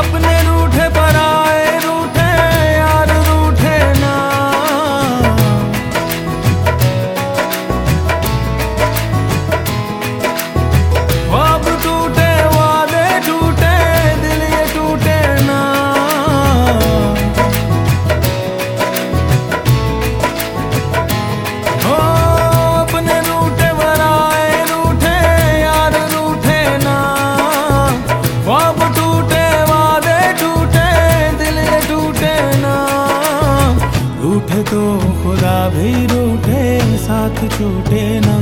अपने रूठे परा तो खुदा भी रूठे, साथ छूटे ना।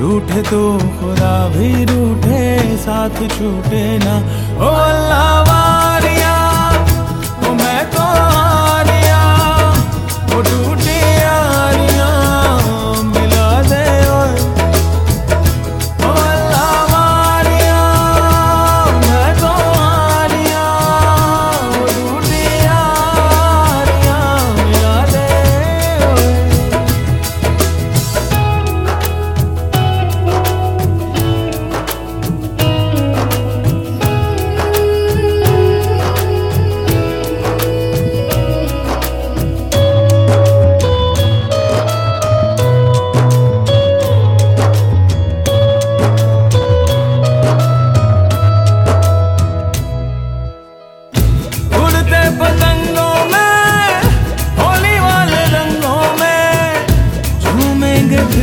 रूठे तो खुदा भी रूठे, साथ छूटे ना। ओ अल्लाह वारिया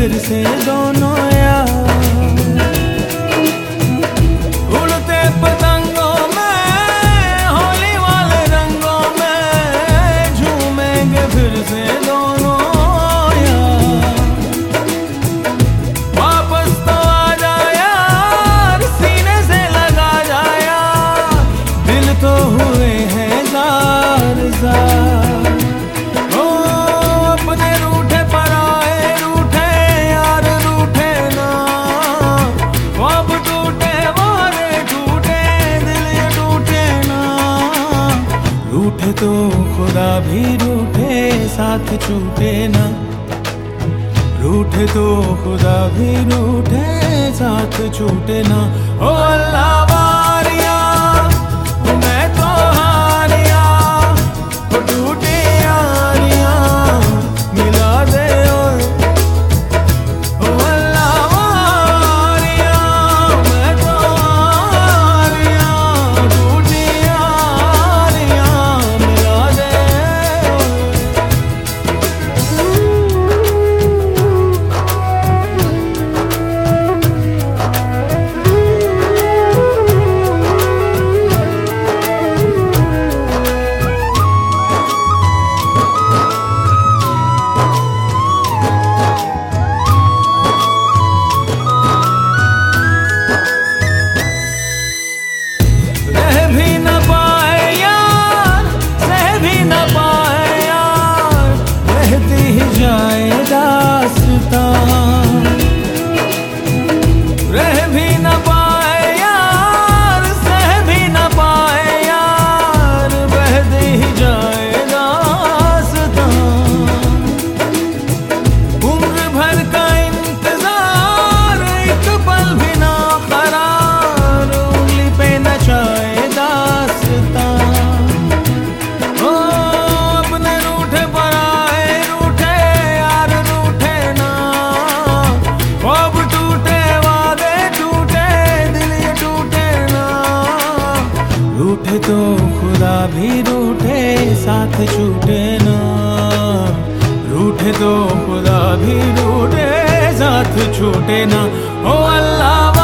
फिर से दोनों रूठे तो खुदा भी रूठे, साथ छूटे ना। रूठे तो खुदा भी रूठे, साथ छूटे ना। ओ अल्लाह भी रूठे, साथ छूटे ना। रूठे तो खुदा भी रूठे, साथ छूटे ना। ओ अल्लाह